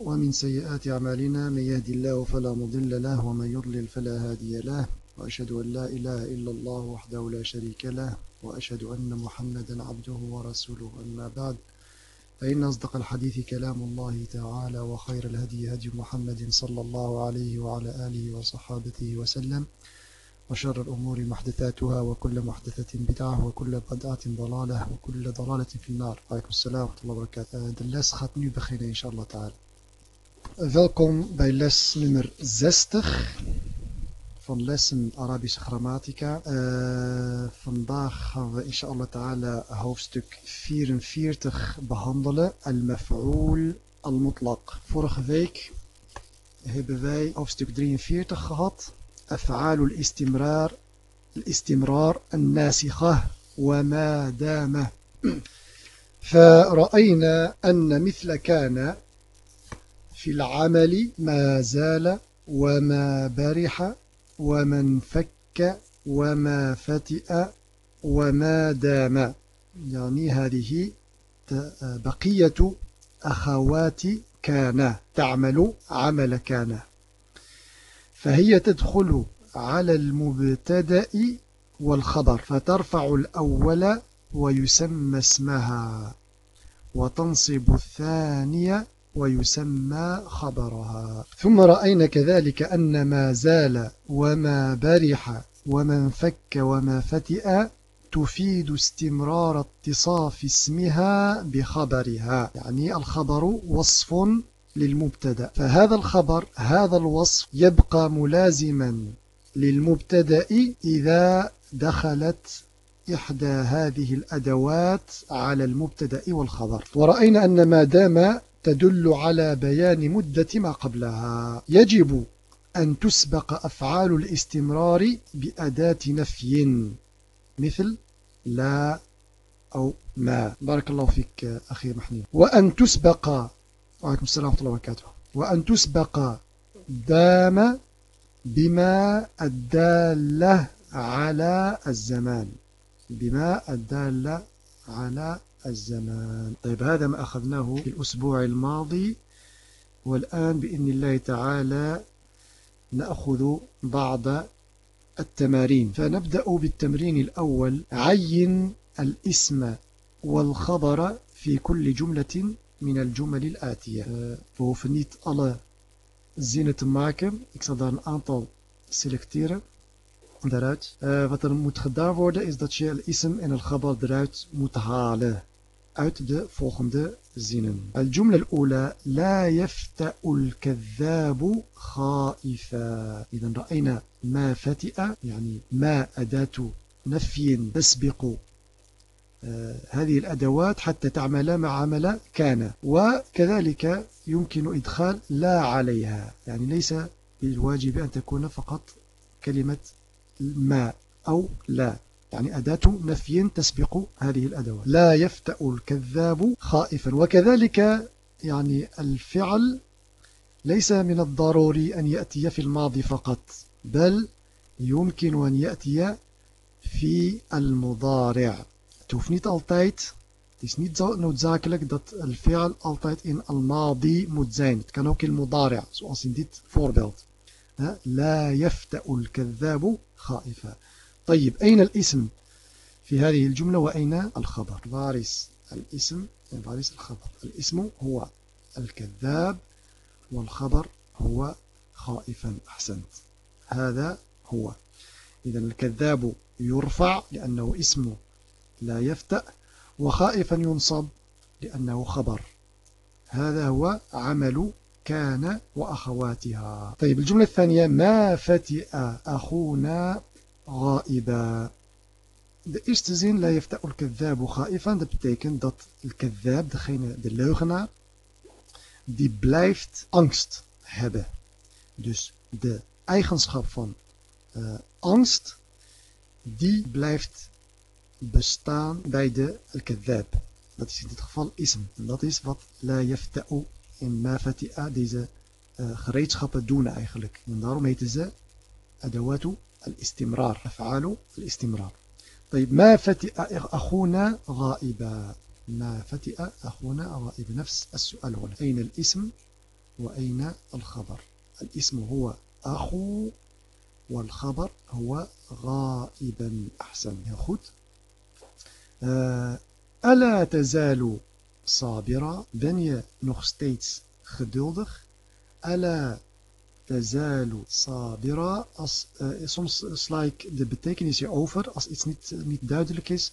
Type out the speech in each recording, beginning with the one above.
ومن سيئات أعمالنا من يهدي الله فلا مضل له ومن يضلل فلا هادي له وأشهد أن لا إله إلا الله وحده لا شريك له وأشهد أن محمدا عبده ورسوله أما بعد فإن أصدق الحديث كلام الله تعالى وخير الهدي هدي محمد صلى الله عليه وعلى آله وصحابته وسلم وشر الأمور محدثاتها وكل محدثة بدعة وكل بدعة ضلالة وكل ضلالة في النار عليكم السلام ورحمة الله وبركاته de les gaat nu beginnen inshallah ta'ala Welkom bij les nummer 60 van lessen Arabische grammatica. Uh, vandaag gaan we inshallah ta'ala hoofdstuk 44 behandelen. Al-Maf'ul al-Mutlaq. Vorige week hebben wij hoofdstuk 43 gehad. أفعال الاستمرار الاستمرار الناسخة وما دام فرأينا أن مثل كان في العمل ما زال وما برح وما انفك وما فتئ وما دام. يعني هذه بقية أخوات كان تعمل عمل كان. فهي تدخل على المبتدأ والخبر فترفع الأول ويسمى اسمها وتنصب الثانية ويسمى خبرها. ثم رأينا كذلك أن ما زال وما برح وما انفك وما فتئ تفيد استمرار اتصاف اسمها بخبرها. يعني الخبر وصف للمبتدأ. فهذا الخبر هذا الوصف يبقى ملازما للمبتدأ إذا دخلت إحدى هذه الأدوات على المبتدأ والخبر. ورأينا أن ما دام تدل على بيان مدة ما قبلها يجب أن تسبق أفعال الاستمرار بأداة نفي مثل لا أو ما. بارك الله فيك أخي محنين وأن تسبق وعليكم السلام ورحمة الله وبركاته. وأن تسبق دام بما الدالة على الزمان. بما الدالة على الزمان. طيب هذا ما أخذناه في الأسبوع الماضي. والآن بإذن الله تعالى نأخذ بعض التمارين. فنبدأ بالتمرين الأول. عين الإسم والخبر في كل جملة من الجمل الآتية uh, we hoeven niet alle zinnen te maken. Ik zal daar een aantal selecteren daaruit. Uh, wat er moet gedaan worden is dat je al-ism en al-khabar eruit moet halen. uit de volgende zinnen. الجملة الأولى لا يفتأ الكذاب خائفا إذا رأينا ما فتئ يعني ما أداة نفي تسبق هذه الأدوات حتى تعمل مع عمل كان وكذلك يمكن إدخال لا عليها. يعني ليس بالواجب أن تكون فقط كلمة ما أو لا. يعني أداة نفي تسبق هذه الأدوات. لا يفتأ الكذاب خائفا. وكذلك يعني الفعل ليس من الضروري أن يأتي في الماضي فقط بل يمكن أن يأتي في المضارع. Het hoeft niet altijd, het is niet noodzakelijk dat al fi'al altijd in al-madi moet zijn. Het kan ook in mudari' zoals in dit voorbeeld. لا يفتأ الكذاب خائفا طيب أين الاسم في هذه الجملة وأين الخبر وارس الاسم وارس الخبر الاسم هو الكذاب والخبر هو خائفا أحسنت هذا هو إذا الكذاب يرفع لأنه اسم لا يفتأ وخائفا ينصب لأنه خبر هذا هو عمل كان وأخواتها طيب الجملة الثانية ما فتئ أخونا غائبا De eerste zin, la yafta'ul kadhabu khaifan, dat betekent dat de kadhab, degene, de leugenaar, die blijft angst hebben. Dus de eigenschap van uh, angst, die blijft bestaan bij de al-kadhab. Dat is in dit geval ism. En dat is wat la yafta'u in ma fati'a deze uh, gereedschappen doen eigenlijk. En daarom heten ze adawatu al-istimrar. Af'alu al-istimrar. طيب ما فتئ أخونا غائبا ما فتئ أخونا غائبا نفس السؤال هنا أين الاسم وأين الخبر الاسم هو أخو والخبر هو غائبا أحسن يا خد ألا تزال صابرا ben je nog steeds geduldig ألا tazalu sabira. Als, uh, soms sla ik de betekenis hier over. Als iets niet, niet duidelijk is,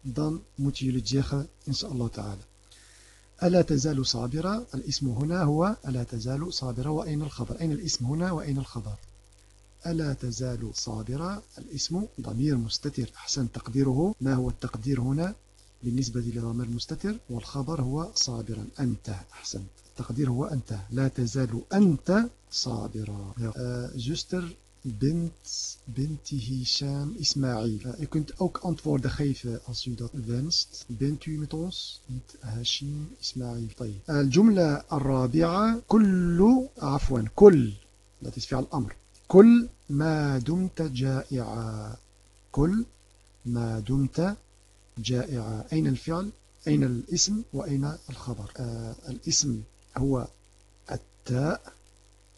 dan moeten jullie zeggen, inshallah ta'ala. ألا تزال صابرة الاسم هنا هو ألا تزال صابرة وأين الخبر أين الاسم هنا وأين الخبر ألا تزال صابرة الاسم ضمير مستتر. أحسن تقديره. ما هو التقدير هنا؟ بالنسبة لضمير مستتر والخبر هو صابرا. أنت. أحسن. التقدير هو أنت. لا تزال أنت صابرا. zuster bint binti Hisham Ismail. Uh, u kunt ook antwoorden geven als u dat wenst. Bent u. الجملة الرابعة كل عفوا كل. Dat is فعل أمر. كل ما دمت جائعا. كل ما دمت جائعا. أين الفعل؟ أين الاسم؟ وأين الخبر؟ آه الاسم هو التاء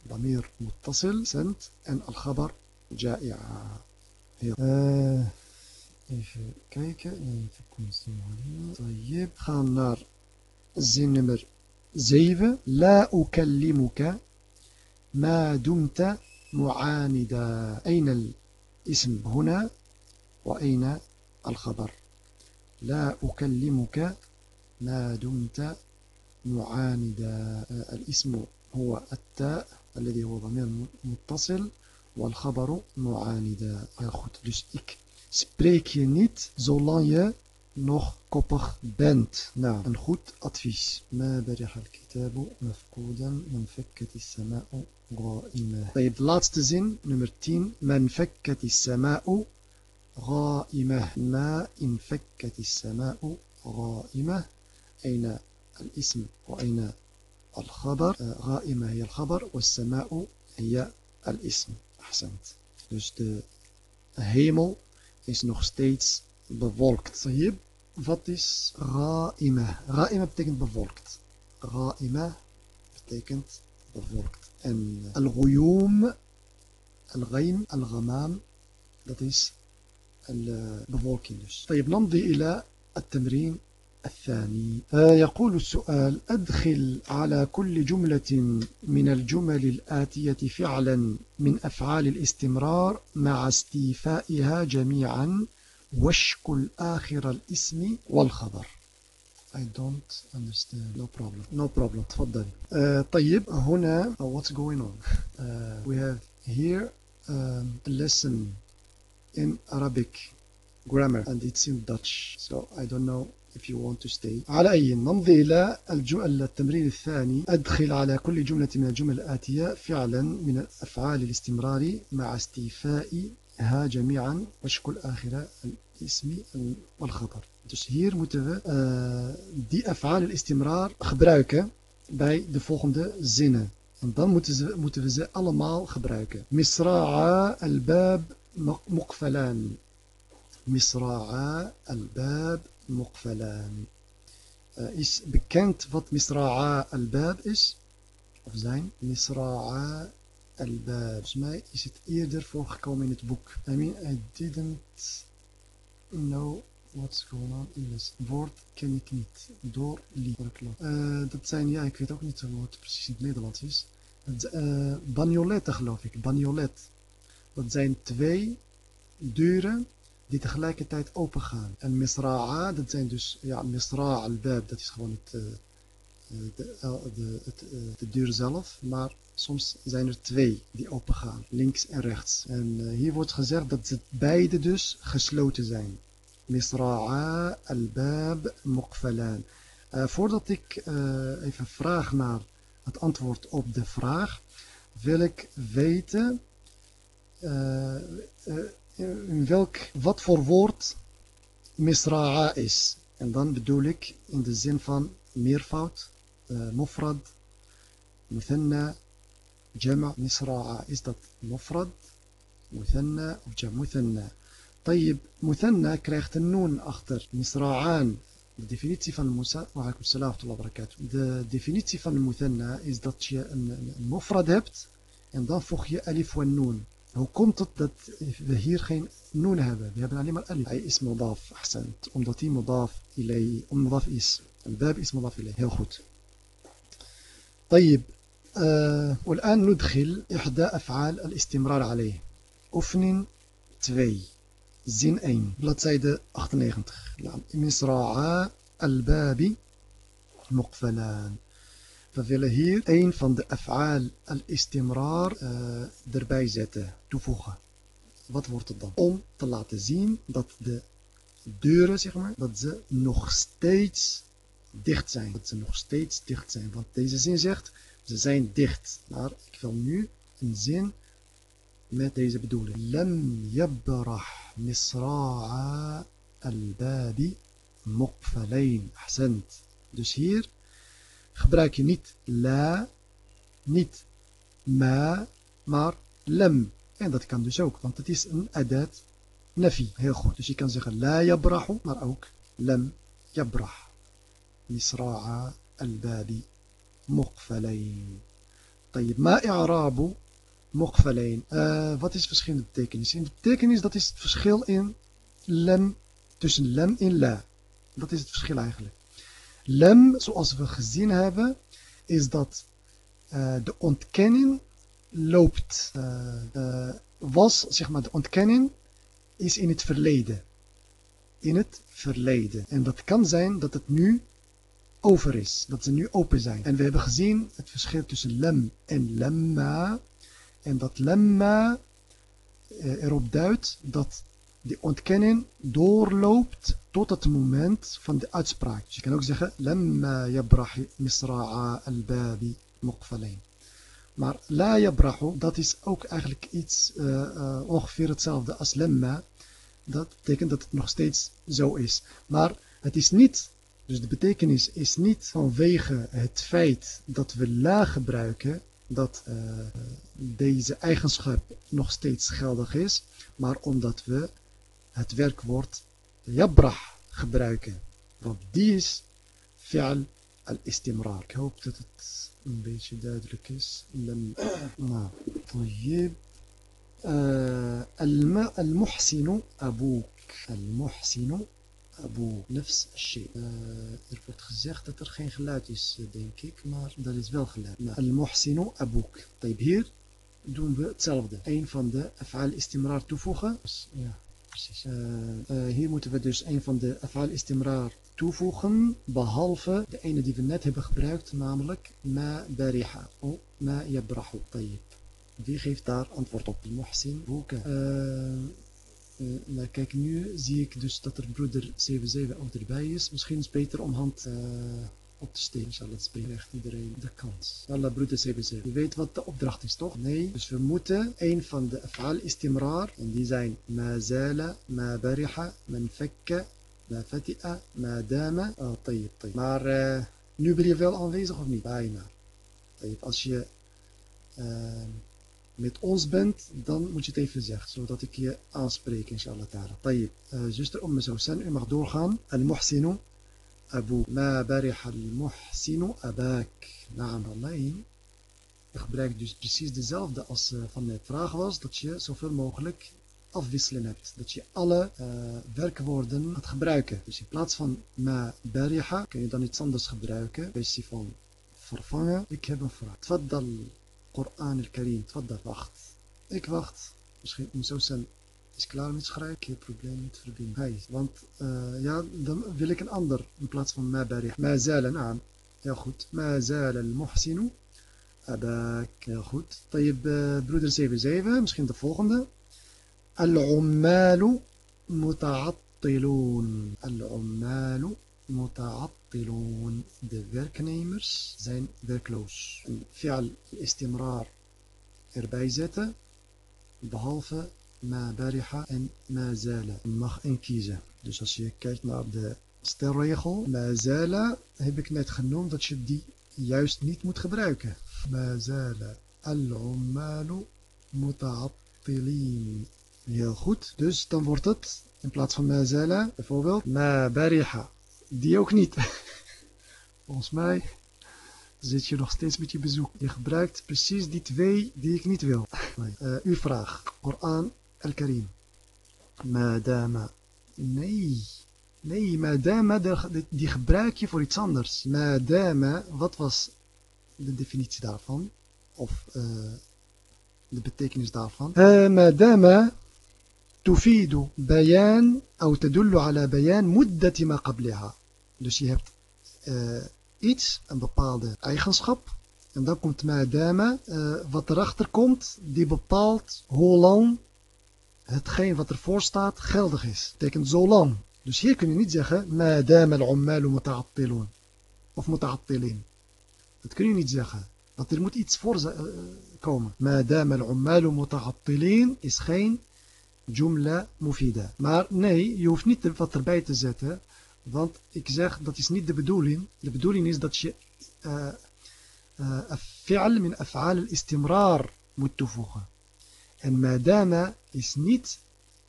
ضمير متصل. سنت en الخبر جائعا. even kijken even concentreren طيب. gaan naar zin nummer 7 لا أكلمك. ما دمت معاندا أين الاسم هنا وأين الخبر؟ لا أكلمك ما دمت معاندا الاسم هو التاء الذي هو ضمير متصل والخبر معاندا heel goed dus ik spreek je niet zolang je nog koppig bent. Nou een goed advies. ما برح الكتاب مفقودا من فكت السماء غائمة طيب de laatste zin nummer 10 من فكت السماء غائمة ما إن فكت السماء غائمة أين الاسم وأين الخبر غائمة هي الخبر والسماء هي الاسم أحسنت dus de hemel is nog steeds bewolkt. طيب wat is غائمة غائمة betekent bewolkt غائمة betekent bewolkt en الغيوم الغيم الغمام dat is طيب نمضي إلى التمرين الثاني يقول السؤال أدخل على كل جملة من الجمل الآتية فعلا من أفعال الاستمرار مع استيفائها جميعا واشكل آخر الاسم والخبر I don't understand. No problem. No problem. تفضل. Uh, طيب هنا uh, what's going on? Uh, we have here um, a lesson in Arabic grammar and it's in Dutch. So I don't know if you want to stay. على أي نمضي إلى التمرين الثاني أدخل على كل جملة من الجمل الآتية فعلا من أفعال الاستمرار مع استيفائها جميعا وشكل آخر الاسم والخبر. Dus hier moeten we uh, die afhaal al-istimrar gebruiken bij de volgende zinnen. En dan moeten, ze, moeten we ze allemaal gebruiken. Misra'a al-bab مقفلان مصراعا الباب مقفلان is bekend wat misra'a al-bab is of zijn misra'a al-bab volgens mij is het eerder voorgekomen in het boek. I mean I didn't know what's going on in this woord ken ik niet. Door lief uh, dat zijn ja ik weet ook niet hoe het precies in het Nederlands is. Uh, bagnoletten geloof ik. Bagnolet dat zijn twee deuren die tegelijkertijd open gaan. En misra'a, dat zijn dus, ja, misra' al-bab, dat is gewoon het, uh, de, de, het, de deur zelf. Maar soms zijn er twee die open gaan, links en rechts. En uh, hier wordt gezegd dat ze beide dus gesloten zijn. Misra'a al-bab muqfalan. voordat ik even vraag naar het antwoord op de vraag, wil ik weten in welk, wat voor woord misra'a is. En dan bedoel ik in de zin van meervoud, mufrad, muthanna, jama' misra'a. Is dat mufrad, muthanna of jam' muthanna? طيب مثنى krijgt een noon achter misra'an De definitie van Musa, wa salam wa barakatuh. De definitie van Muthanna is dat je een, een, een mofrad hebt en dan voeg je alif wa noon. Hoe komt het dat we hier geen noon hebben? We hebben alleen maar alif. Hij is modaf, ahsant. Omdat hij modaf, ilay, modaf is. الباب اسم مضاف إليه heel goed طيب آه والآن ندخل إحدى أفعال الاستمرار عليه أفن 2 zin 1 bladzijde 98 مصراعا الباب مقفلان We willen hier een van de af'aal al-istimrar uh, erbij zetten, toevoegen. Wat wordt het dan? Om te laten zien dat de deuren, zeg maar, dat ze nog steeds dicht zijn. Dat ze nog steeds dicht zijn. Want deze zin zegt, ze zijn dicht. Maar ik wil nu een zin met deze bedoeling. Lam yabrah misra'a al-babi muqfalayn. Ahsend. Dus hier gebruik je niet la, niet ma, maar lam. En dat kan dus ook, want het is een adat nafi. Heel goed. Dus je kan zeggen la yabrahu, maar ook lam yabrah. مصراع الباب مقفلين طيب ما إعراب مقفلين uh, wat is verschillende betekenis in de betekenis dat is het verschil in lem tussen lem en la dat is het verschil eigenlijk lem zoals we gezien hebben is dat uh, de ontkenning loopt uh, was zeg maar de ontkenning is in het verleden in het verleden en dat kan zijn dat het nu over is. Dat ze nu open zijn. En we hebben gezien het verschil tussen lem en lemma. En dat lemma eh, erop duidt dat de ontkenning doorloopt tot het moment van de uitspraak. Dus je kan ook zeggen lemma yabrahi misra'a al-babi muqfalain. Maar la yabrahu, dat is ook eigenlijk iets uh, uh, ongeveer hetzelfde als lemma. Dat betekent dat het nog steeds zo is. Maar het is niet dus de betekenis is niet vanwege het feit dat we la gebruiken, dat uh, deze eigenschap nog steeds geldig is, maar omdat we het werkwoord yabrah gebruiken. Want die is fi'al al-istimrar. Ik hoop dat het een beetje duidelijk is. Nou, طيب المحسن أبوك المحسن Abu Nefs Shay. Uh, er wordt gezegd dat er geen geluid is, denk ik, maar dat is wel geluid. Al-Muhsinu Abuk. Hier doen we hetzelfde. Een van de af'al istimrar toevoegen. Ja, precies. Uh, hier moeten we dus een van de af'al istimrar toevoegen, behalve de ene die we net hebben gebruikt, namelijk ma bariha. of ma yabrahu. Wie geeft daar antwoord op? Muhsin Boeken. Maar kijk, nu zie ik dus dat er broeder 77 ook erbij is. Misschien is het beter om hand uh, op te steken. Het spelen echt iedereen de kans. Allah broeder 77. Je weet wat de opdracht is, toch? Nee. Dus we moeten een van de af'al istimrar. En die zijn ma zala, ma bariha, man fakka, ma fati'a, ma dama. Tayyip. Maar uh, nu ben je wel aanwezig of niet? Bijna. Als je... Met ons bent, dan moet je het even zeggen, zodat ik je aanspreek, inshallah ta'ala. Tayyip, uh, zuster Umm Zawsan, u mag doorgaan. Al-Muhsinu Abu. Ma barih al-Muhsinu Abak. Naam alleen. Je gebruikt dus precies dezelfde als uh, van de vraag was, dat je zoveel mogelijk afwisselen hebt. Dat je alle uh, werkwoorden gaat gebruiken. Dus in plaats van ma bariha kun je dan iets anders gebruiken. Kwestie van vervangen. Ik heb een vraag. Tfaddal. Koran al-Karim. Tfaddal, wacht. Ik wacht. Misschien Moussan is klaar met schrijven. Heb probleem met verbinden. Hij, want uh, ja, dan wil ik een ander in plaats van ma barih. Ma zala, naam. Heel goed. Ma zala al-muhsinu. Abak. Heel goed. Uh, broeder 77. Misschien de volgende. Al-ummalu muta'attilun. Al-ummalu متعطلون de werknemers zijn werkloos. Een fi'al istimrar erbij zetten, behalve ma bariha en ma zala. Je mag één kiezen. Dus als je kijkt naar de stelregel, ma zala heb ik net genoemd dat je die juist niet moet gebruiken. Ma zala al-ummalu muta'attilin. Heel goed. Dus dan wordt het in plaats van ma zala bijvoorbeeld ma bariha die ook niet. Volgens mij zit je nog steeds met je bezoek. Je gebruikt precies die twee die ik niet wil. Uh, uw vraag. Koran al-Karim. Madama. Nee. Nee, madama, die gebruik je voor iets anders. Madama, wat was de definitie daarvan? Of uh, de betekenis daarvan? Uh, تفيد بيان أو تدل على بيان مدة ما قبلها. Dus je hebt uh, iets, een bepaalde eigenschap. En dan komt madama, uh, wat erachter komt, die bepaalt hoe lang hetgeen wat ervoor staat geldig is. Dat betekent zo lang. Dus hier kun je niet zeggen, madama al-ummalu muta'attilun. Of muta'attilin. Dat kun je niet zeggen. Want er moet iets voor uh, komen. Madama al-ummalu muta'attilin is geen jumla mufida. Maar nee, je hoeft niet wat erbij te zetten. Want ik zeg, dat is niet de bedoeling. De bedoeling is dat je fi'al min af'al al-istimrar moet toevoegen. En madama is niet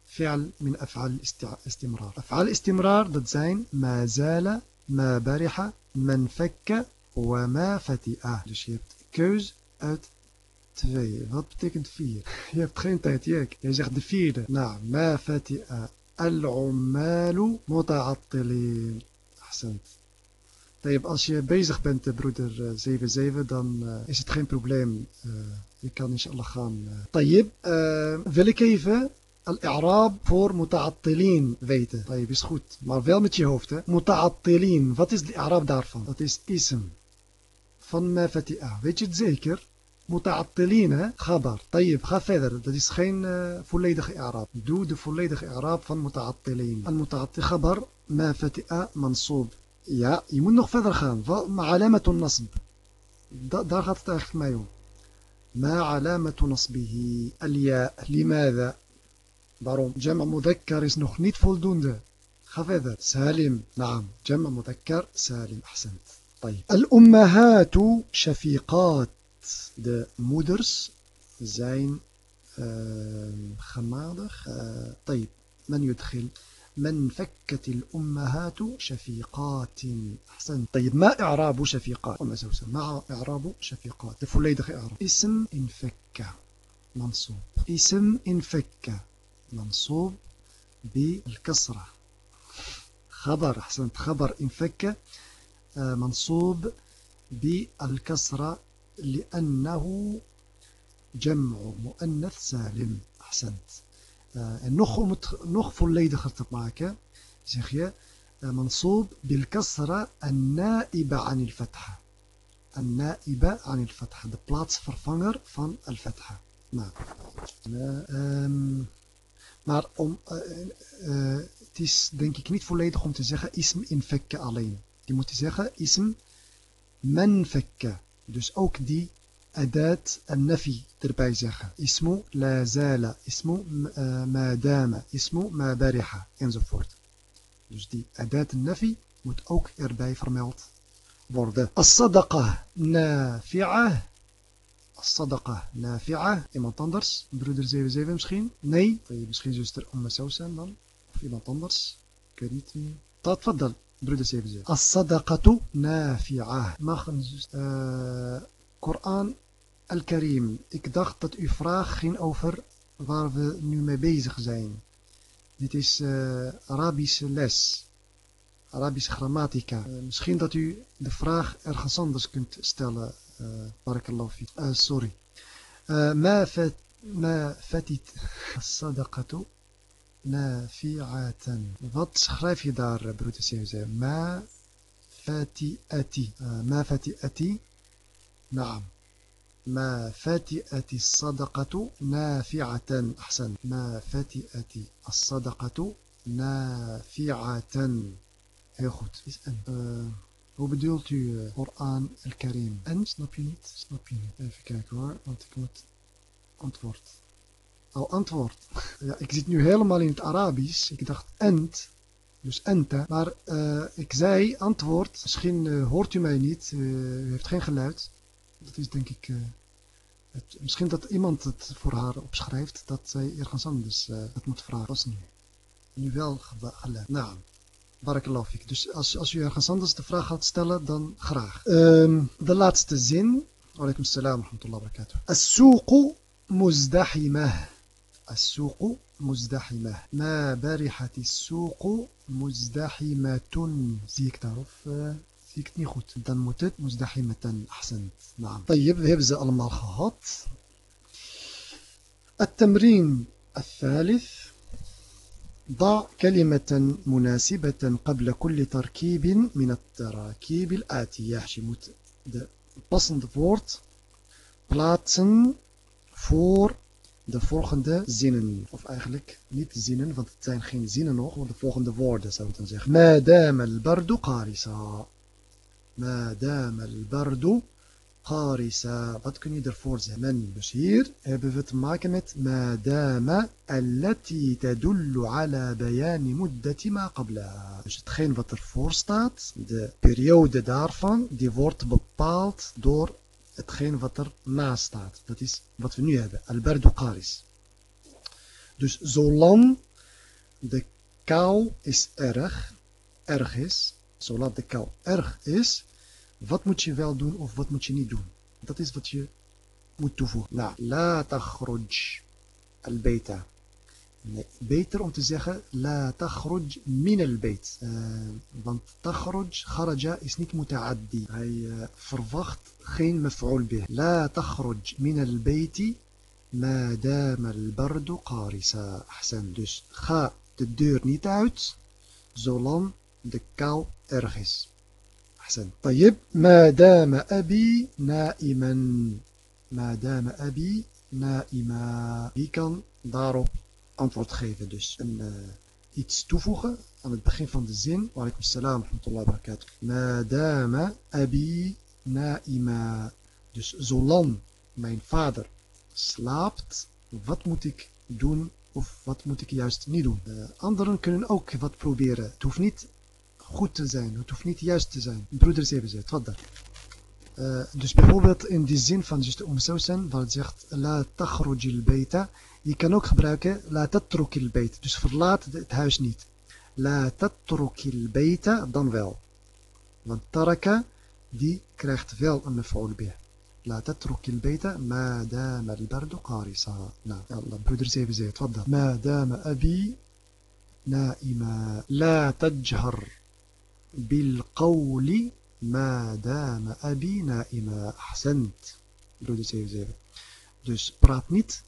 fi'al min af'al al-istimrar. Af'al al-istimrar, dat zijn ma zala, ma bariha, man fakka, wa ma fati'a. Dus je hebt keus uit twee. Wat betekent vier? Je hebt geen tijd, Jek. Jij zegt de vierde. Nou, ma fati'a. Al-ummalu muta'attilin. Ahsend. Als je bezig bent, broeder 77, dan uh, is het geen probleem. Je kan inshallah gaan. Tayyib, wil ik even al-i'raab voor muta'attilin weten. Tayyib is goed, maar wel met je hoofd. Muta'attilin, wat is de i'raab daarvan? Dat is ism van ma fati'a. Weet je het zeker? متعطلين. خبر. طيب خفذر دي سخين آه، فليدخ إعراب. دود فليدخ فوليدخ إعراب فالمتعطلين المتعطل خبر ما فتئ منصوب. يا يمنو نخ خان. ما علامة النصب. دار خطت ما يوم. ما علامة نصبه. الياء. لماذا؟ بارون جمع مذكر اسنخ نيت فولدون خفذر سالم. نعم. جمع مذكر سالم. أحسنت. طيب. الأمهات شفيقات. De moeders zijn gemadig. Uh, طيب من يدخل من فكت الأمهات شفيقات أحسن طيب ما إعراب شفيقات ما إعراب شفيقات volledige إعراب اسم انفك منصوب اسم انفك منصوب بالكسرة خبر أحسنت خبر انفك منصوب بالكسرة لأنه جمع مؤنث سالم أحسنت en nog om zeg je منصوب بالكسرة النائبة عن الفتحة النائبة عن الفتحة de plaatsvervanger van الفتحة nou um, maar om, uh, uh, het is denk ik niet volledig om te zeggen ism in fekke alleen je moet zeggen ism men fekke Dus ook die en nafi erbij zeggen. Ismu la zala, ismu ma dama, ismu ma bariha enzovoort. Dus die en nafi moet ook erbij vermeld worden. As-sadaqa nafi'ah. As-sadaqa nafi'ah. Iemand anders? Broeder 77 misschien? Nee? Misschien zuster Umma Sousan dan? Of iemand anders? Ik weet niet wie. تفضل broeder 77. As-sadaqatu nafi'ah. Mag een uh, Koran al-Karim. Ik dacht dat uw vraag ging over waar we nu mee bezig zijn. Dit is uh, Arabische les. Arabische grammatica. Uh, misschien dat u de vraag ergens anders kunt stellen. Uh, barakallahu fi. Uh, sorry. ما فات ما فاتت الصدقة نافعة wat schrijf je daar broeder Seuze ما فاتئتي ما فاتئتي نعم ما فاتئت الصدقة نافعة أحسن ما فاتئت الصدقة نافعة heel goed is en uh, hoe bedoelt u uh, Koran al-Karim en snap je niet snap je niet even kijken hoor want ik moet antwoord al antwoord. Ja, ik zit nu helemaal in het Arabisch. Ik dacht ent, dus ente. Maar uh, ik zei antwoord. Misschien uh, hoort u mij niet. Uh, u heeft geen geluid. Dat is denk ik... Het, misschien dat iemand het voor haar opschrijft. Dat zij ergens anders het moet vragen. Was nu. Nu wel geluid. Nou. Barakallahu fik. Dus als, als u ergens anders de vraag gaat stellen, dan graag. Um, de laatste zin. Alaikum salam wa rahmatullahi wa barakatuh. As-suqu muzdahimah. السوق مزدحمة. ما برحت السوق مزدحمة. زيك تعرف زيك نيخوت دان متت مزدحمة أحسنت. نعم. طيب ذهب زي المال التمرين الثالث ضع كلمة مناسبة قبل كل تركيب من التراكيب الآتية. متت بصند فورت بلاتسن فور de volgende zinnen. Of eigenlijk niet zinnen, want het zijn geen zinnen nog, maar de volgende woorden zou ik dan zeggen. Madame al-bardu qarisa. Madame al-bardu qarisa. Wat kun je ervoor zeggen? Dus hier hebben we te maken met madama allati tadullu ala bayani muddati ma qabla. Dus hetgeen wat ervoor staat, de periode daarvan, die wordt bepaald door hetgeen wat er naast staat dat is wat we nu hebben al-bardu qaris dus zolang de kou is erg erg is zolang de kou erg is wat moet je wel doen of wat moet je niet doen? Dat is wat je moet toevoegen. Nou, la al-bayta. Nee, beter om te zeggen la takhruj min al-bayt. Uh, want takhruj, kharaja is niet muta'addi. Hij uh, verwacht geen maf'ul bih. La takhruj min al-bayti ma dama al-bardu qarisa. Ahsan. Dus ga de deur niet uit zolang de kou erg is. أحسن طيب ما دام أبي نائما ما دام أبي نائما wie kan daarop antwoord geven dus een, uh, iets toevoegen aan het begin van de zin walaikum salam wa barakatuh ma dama abi naima dus zolang mijn vader slaapt wat moet ik doen of wat moet ik juist niet doen. De anderen kunnen ook wat proberen. Het hoeft niet goed te zijn. Het hoeft niet juist te zijn. Broeders hebben ze. Wat dan? Uh, dus bijvoorbeeld in die zin van just Umm Sousan, waar het zegt La tachrujil beita. Je kan ook gebruiken La tatrukil beit. Dus verlaat het huis niet. La tatrukil beita, dan wel. Want taraka, die krijgt wel een maf'ul bih. لا تترك البيت ما دام البرد قارصا نعم يلا برودر زي بزي تفضل ما دام أبي نائما لا تجهر بالقول ما دام أبي نائما أحسنت broeder 77 dus praat niet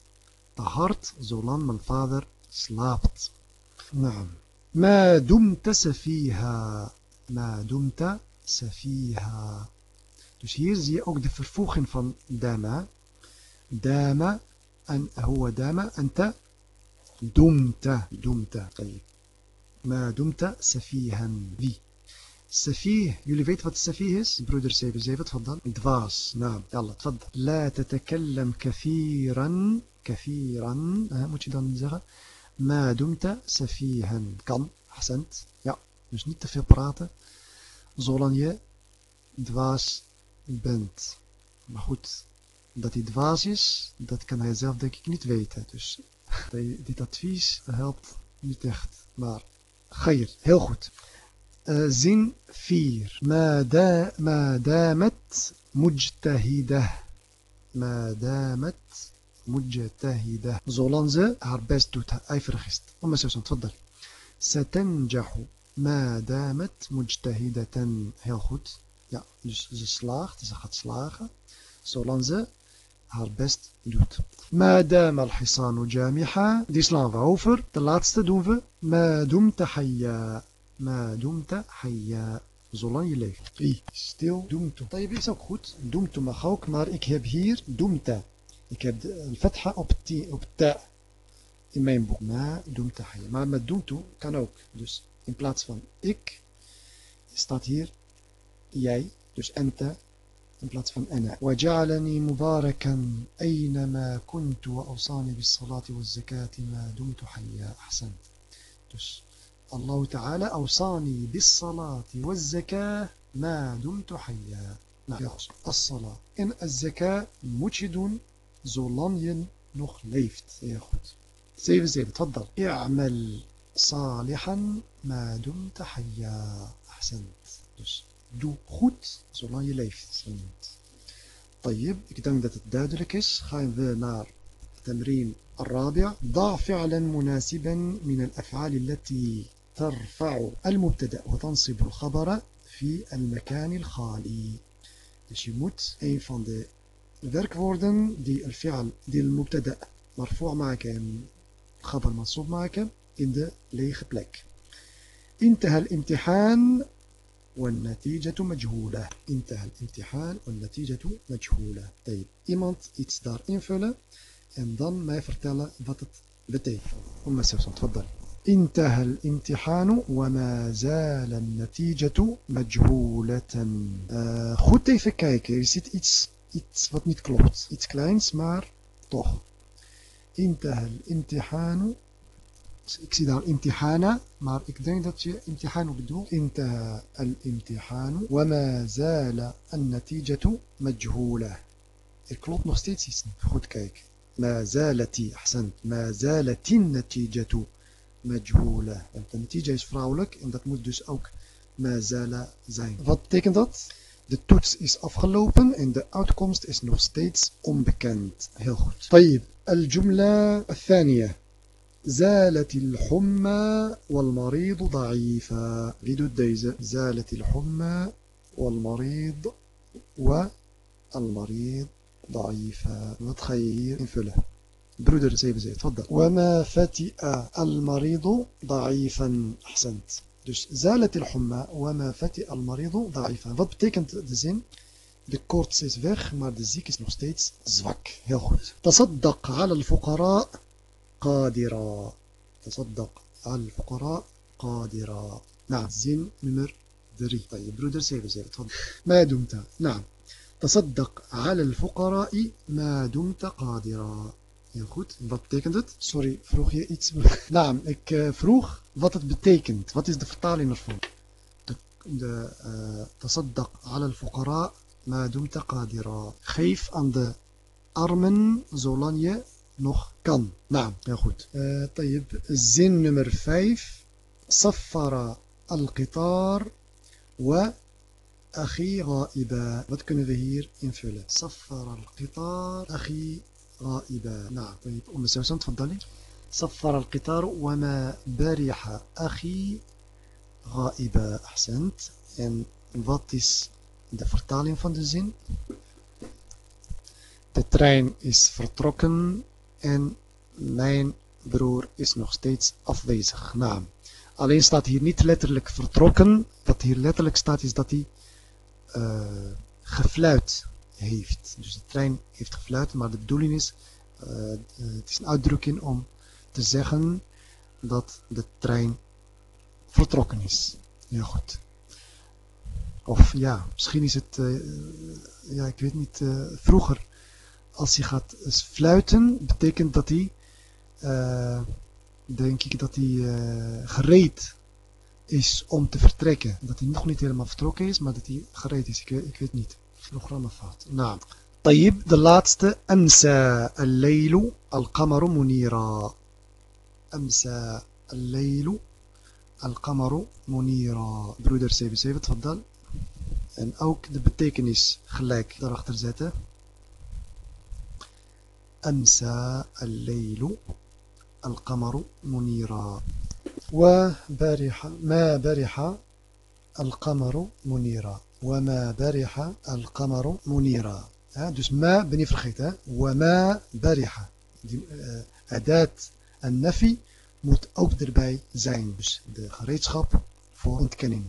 te hard zolang mijn vader slaapt نعم ما دمت سفيها ما دمت سفيها dus hier zie je ook de vervoeging van dama dama en هو dama أنت دمت دمت طيب ما دمت سفيها wie Safih, jullie weten wat Safih is? Broeder 77, dan Dwaas, naam. Yalla, tfaddal. La tatakallam kathiran, kathiran, moet je dan zeggen. Ma dumta safihan. Kan, hasant. Ja, dus niet te veel praten, zolang je dwaas bent. Maar goed, dat hij dwaas is, dat kan hij zelf denk ik niet weten. Dus dit advies helpt niet echt, maar gair, heel goed. زن فير ما, دا ما دامت مجتهدة. ما دامت مجتهدة. زولانزا هربس دوتا. أي فرخست أما سيوسن تفضل. ستنجح. ما دامت مجتهدة. هل خد يا دوس زي سلاغ تزي خد سلاغ زولانزا هربس دوت ما دام الحصان جامحا دي سلاغ أوفر. تلاتست دونف ما دمت حيّا ما دمت حيا zolang je leeft. Wie? Stil. Doemtu. Tayyib is ook goed. Doemtu mag ook, maar ik heb hier doemta. Ik heb een fatha op, op ta in mijn boek. Ma doemta hayya. Maar met doemtu kan ook. Dus in plaats van ik staat hier jij. Dus enta in plaats van ana. وجعلني مباركا أينما كنت وأوصاني بالصلاة والزكاة ما دمت حيا أحسنت. Dus الله تعالى أوصاني بالصلاة والزكاة ما دمت حيا. نعم الصلاة. en الزكاة je nog leeft heel goed 77 تفضل. اعمل صالحا ما دمت حيا. أحسنت. doe goed zolang je leeft طيب het duidelijk is gaan we naar التمرين الرابع. ضع فعلا مناسبا من الأفعال التي ترفع المبتدأ وتنصب الخبر في المكان الخالي Dus je moet een van de werkwoorden die الفعل die المبتدا مرفوع maken en خبر منصوب maken in de lege plek. انتهى الامتحان والنتيجة مجهولة انتهى الامتحان والنتيجة مجهولة طيب iemand iets daar invullen en dan mij vertellen wat het betekent. Om Sefson, تفضل. انتهى الامتحان وما زال النتيجة مجهولة. آه، خد even kijken er إتس iets iets wat niet klopt iets kleins maar انتهى الامتحان. ik zie daar امتحانا maar ik امتحان bedoelt انتهى الامتحان وما زال النتيجة مجهولة. Er klopt nog steeds iets ما زالت أحسنت. ما زالت النتيجة مجهولة want de نتيجة is vrouwelijk en dat moet dus ook زال zijn wat betekent dat? de toets is afgelopen en de uitkomst is nog steeds onbekend heel goed طيب الجملة الثانية زالت الحمى والمريض ضعيفا wie doet deze زالت الحمى والمريض والمريض ضعيفة wat ga je hier invullen broeder 77 تفضل وما فتئ المريض ضعيفا. أحسنت. Dus زالت الحمى وما فتئ المريض ضعيفا. Wat betekent de zin? De koorts is weg maar de ziek is تصدق على الفقراء قادرا تصدق على الفقراء قادرا نعم zin nummer 3 طيب broeder 77 تفضل ما دمت نعم تصدق على الفقراء ما دمت قادرا Heel goed. Wat betekent het? Sorry, vroeg je iets? Naam, ik uh, vroeg wat het betekent. Wat is de vertaling ervan? De, de uh, tasaddaq ala al-fuqara ma dumta qadira. Geef aan de armen zolang je nog kan. Naam, heel goed. Uh, طيب, zin nummer 5. صفر القطار و أخي غائبا wat kunnen we hier invullen صفر القطار أخي غائبا نعم طيب أم سوسن تفضلي صفر القطار وما برح أخي غائبا أحسنت en wat is de vertaling van de zin de trein is vertrokken en mijn broer is nog steeds afwezig. Nou, alleen staat hier niet letterlijk vertrokken. Wat hier letterlijk staat is dat hij uh, gefluit heeft. Dus de trein heeft gefluit, maar de bedoeling is, uh, het is een uitdrukking om te zeggen dat de trein vertrokken is. Heel goed. Of ja, misschien is het, uh, ja ik weet niet, vroeger als hij gaat fluiten, betekent dat hij, denk ik dat hij gereed is om te vertrekken. Dat hij nog niet helemaal vertrokken is, maar dat hij gereed is. Ik weet niet. Programmafout. Nou. طيب de laatste أمسى الليل القمر منيرا. أمسى الليل القمر منيرا. Broeder 77 تفضل. En ook de betekenis gelijk daarachter zetten أمسى الليل القمر منيرا. وبرح ما برح القمر منيرا. وما برح القمر منيرا dus ما ben je vergeten وما برح die uh, adat en nafi moet ook erbij zijn dus de gereedschap voor ontkenning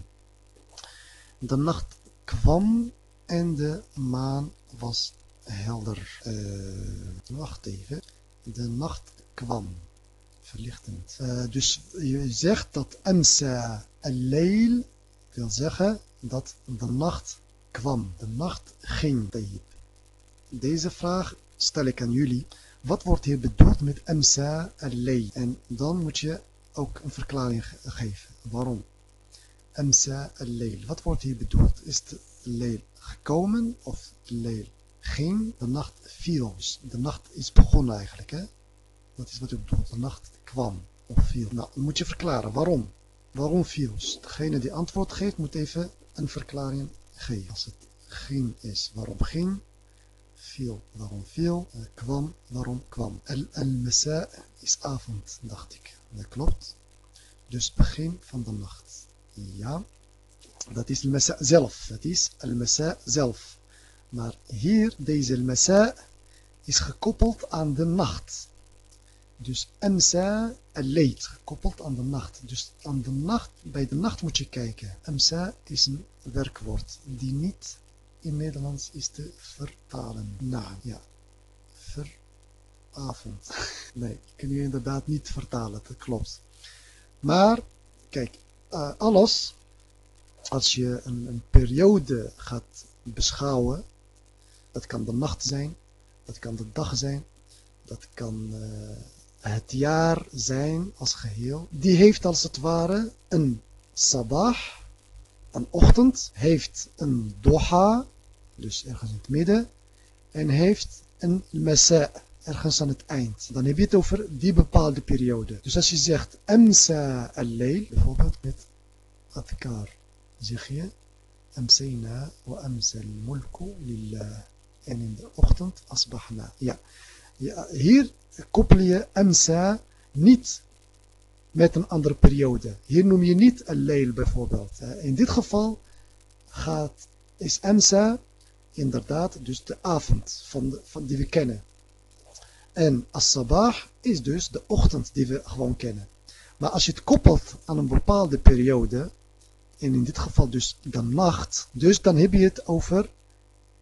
de nacht kwam en de maan was helder uh, wacht even de nacht kwam verlichtend. Uh, dus je zegt dat amsa al-layl wil zeggen dat de nacht kwam. De nacht ging. Deze vraag stel ik aan jullie. Wat wordt hier bedoeld met amsa al-layl? En dan moet je ook een verklaring geven. Waarom? Amsa al-layl. Wat wordt hier bedoeld? Is de layl gekomen of de ging? De nacht viel. Dus de nacht is begonnen eigenlijk. Hè? Dat is wat u bedoelt. De nacht kwam. of viel? Nou, dan moet je verklaren. Waarom? Waarom viel? Dus degene die antwoord geeft moet even een verklaring geven. Als het ging is, waarom ging? Viel, waarom viel? Uh, kwam, waarom kwam? Al-masa is avond, dacht ik. Dat klopt. Dus begin van de nacht. Ja, dat is al-masa zelf. Dat is al-masa zelf. Maar hier, deze al-masa is gekoppeld aan de nacht. Dus amsa al-layt, gekoppeld aan de nacht. Dus aan de nacht, bij de nacht moet je kijken. Amsa is een werkwoord die niet in Nederlands is te vertalen. Nou, ja. Veravond. Nee, kun je inderdaad niet vertalen, dat klopt. Maar, kijk, uh, alles, als je een, een periode gaat beschouwen, dat kan de nacht zijn, dat kan de dag zijn, dat kan uh, het jaar zijn als geheel. Die heeft als het ware een sabah, een ochtend, heeft een doha, dus ergens in het midden, en heeft een masa, ergens aan het eind. Dan heb je het over die bepaalde periode. Dus als je zegt amsa al-layl, bijvoorbeeld met adkar, zeg je amsayna wa al-mulku lillah. En in de ochtend asbahna. Ja. Hier koppel je amsa niet met een andere periode. Hier noem je niet al-layl bijvoorbeeld. In dit geval gaat, is amsa inderdaad dus de avond van, de, van die we kennen. En as-sabah is dus de ochtend die we gewoon kennen. Maar als je het koppelt aan een bepaalde periode, en in dit geval dus de nacht, dus dan heb je het over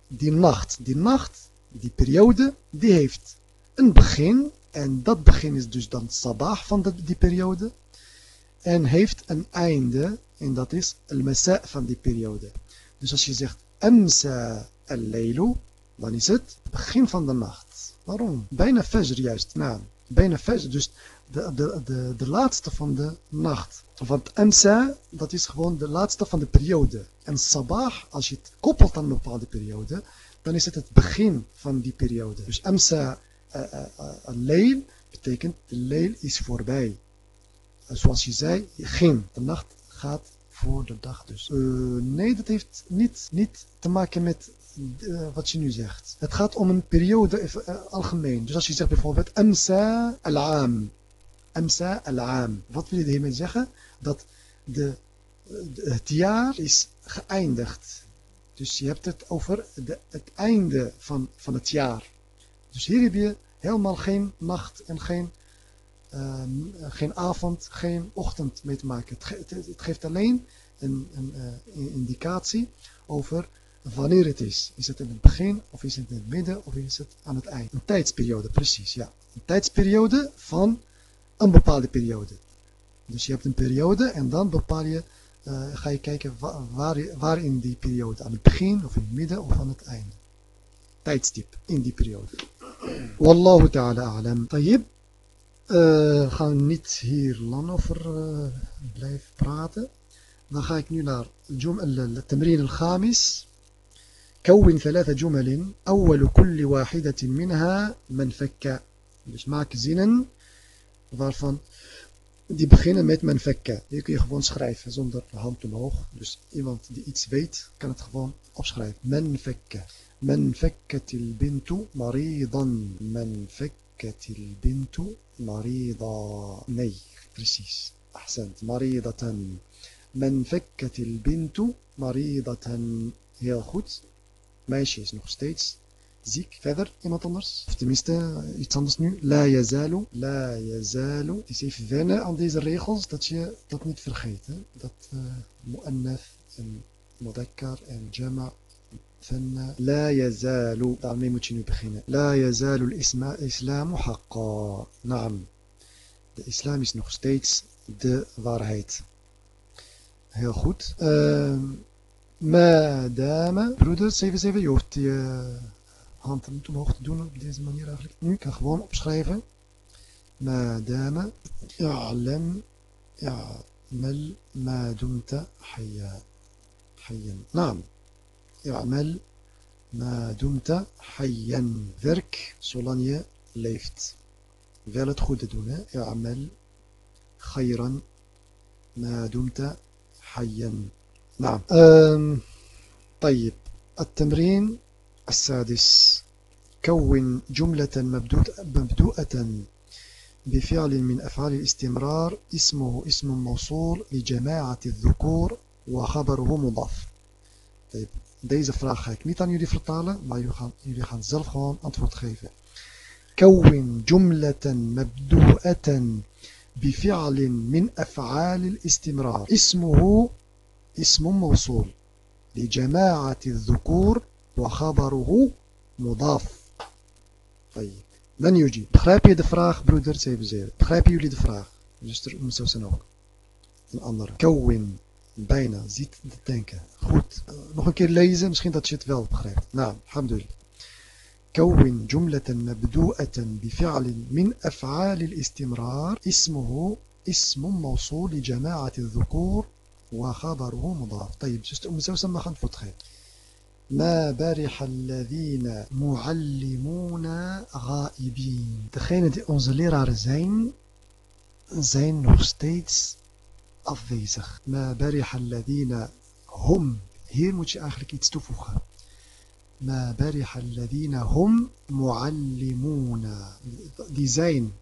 die nacht. Die nacht, die periode, die heeft een begin. En dat begin is dus dan sabah van de, die periode. En heeft een einde. En dat is al-masa van die periode. Dus als je zegt amsa al-laylu, dan is het begin van de nacht. Waarom? Bijna fajr juist. Nou, bijna fajr. Dus de, de, de, de laatste van de nacht. Want amsa, dat is gewoon de laatste van de periode. En sabah, als je het koppelt aan een bepaalde periode, dan is het het begin van die periode. Dus amsa uh, uh, al-layl betekent de layl is voorbij. zoals je zei, ging. De nacht gaat voor de dag dus. Nee, dat heeft niet, niet te maken met wat je nu zegt. Het gaat om een periode algemeen. Dus als je zegt bijvoorbeeld Amsa al-aam. Amsa al-aam. Wat wil je hiermee zeggen? Dat de, het jaar is geëindigd. Dus je hebt het over de, het einde van, van het jaar. Dus hier heb je helemaal geen nacht en geen, uh, geen avond, geen ochtend mee te maken. Het, het, geeft alleen een, een uh, indicatie over wanneer het is. Is het in het begin, of is het in het midden, of is het aan het eind? Een tijdsperiode, precies, ja. Een tijdsperiode van een bepaalde periode. Dus je hebt een periode en dan bepaal je, uh, ga je kijken waar in die periode. Aan het begin, of in het midden, of aan het einde. Tijdstip in die periode. Wallahu ta'ala a'lam. Tayyib. Uh, gaan we niet hier lang over uh, blijven praten. Dan ga ik nu naar التمرين الخامس كون ثلاث جمل أول كل واحدة منها من فك dus maak zinnen waarvan die beginnen met fekke. Die kun je gewoon schrijven zonder de hand omhoog. Dus iemand die iets weet kan het gewoon opschrijven. Men Men fekketil bintu maridan. Men fekketil bintu marida. Nee, precies. Ahsend. Maridatan. Men fekketil bintu maridatan. Heel goed. Meisje is nog steeds ziek. Verder, iemand anders? Of tenminste, iets anders nu. La yazalu. La yazalu. Het is even wennen aan deze regels, dat je dat niet vergeet. Hè? Dat uh, mu'annaf en mudakkar en jama ثنا لا يزال daarmee moet je nu beginnen لا يزال الإسلام حقا نعم de islam is nog steeds de waarheid heel goed uh, ما دام broeder 77 je hoeft je hand niet omhoog te doen op deze manier eigenlijk. Nu kan gewoon opschrijven. ما دام يعلم يعمل ما دمت حيا حيا نعم يعمل ما دمت حيا. Werk zolang je leeft doen hè. يعمل خيرا ما دمت حيا. نعم. طيب. التمرين السادس. كون جملة مبدوءة بفعل من أفعال الاستمرار. اسمه اسم موصول لجماعة الذكور وخبره مضاف. طيب. Deze vraag ga ik niet aan jullie vertalen, maar jullie gaan, jullie gaan zelf gewoon antwoord geven. كون جملة مبدوءة بفعل من أفعال الاستمرار اسمه اسم موصول لجماعة الذكور وخبره مضاف طيب من يجيب begrijp je de vraag broeder 77 begrijpen jullie de vraag zuster Oumsousen ook een andere كون bijna, ziet te خوت Goed, كير een keer lezen, misschien dat je het wel begrijpt. Nou, كون جملة مبدوءة بفعل من أفعال الاستمرار اسمه اسم موصول لجماعة الذكور وخبره مضاف طيب سوسم خان فتخي ما بارح الذين معلمون غائبين تخيل دي أنزلي زين زين نوستيتس afwezig ما برح الذين هم hier moet je eigenlijk iets toevoegen ما برح الذين هم معلمون die zijn